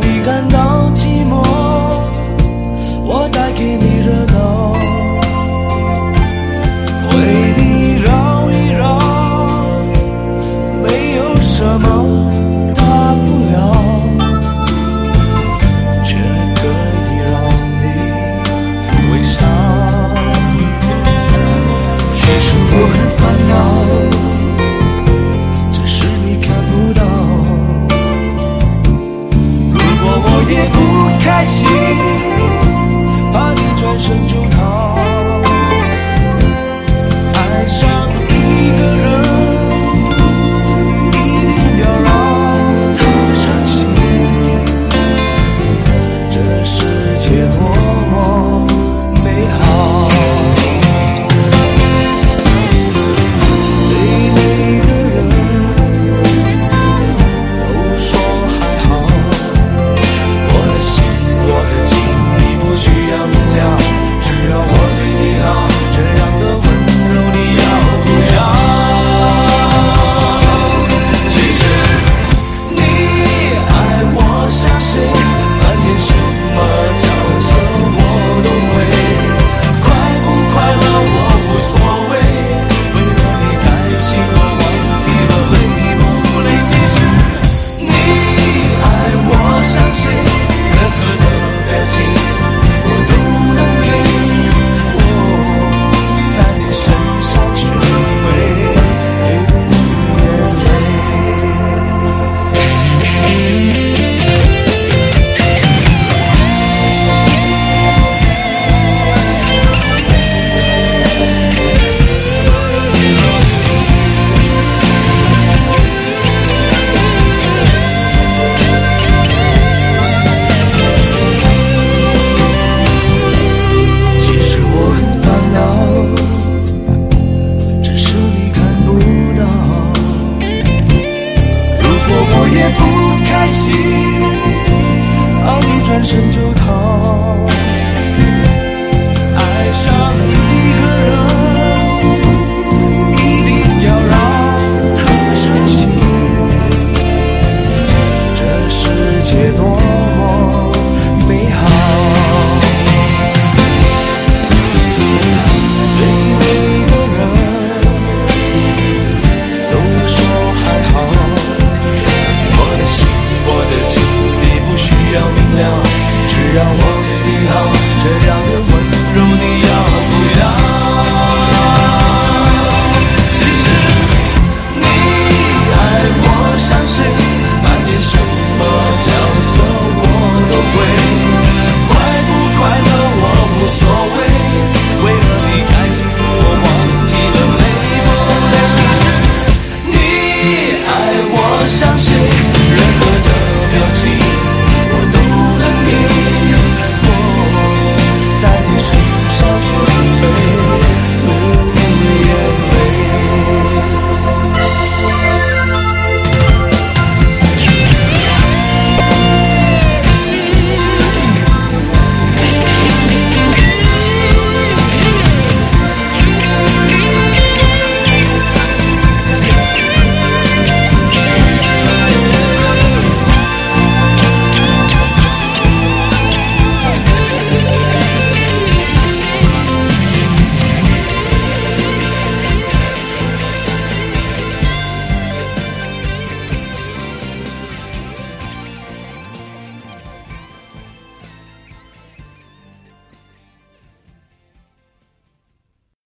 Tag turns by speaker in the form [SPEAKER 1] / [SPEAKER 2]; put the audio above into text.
[SPEAKER 1] 你感到寂寞。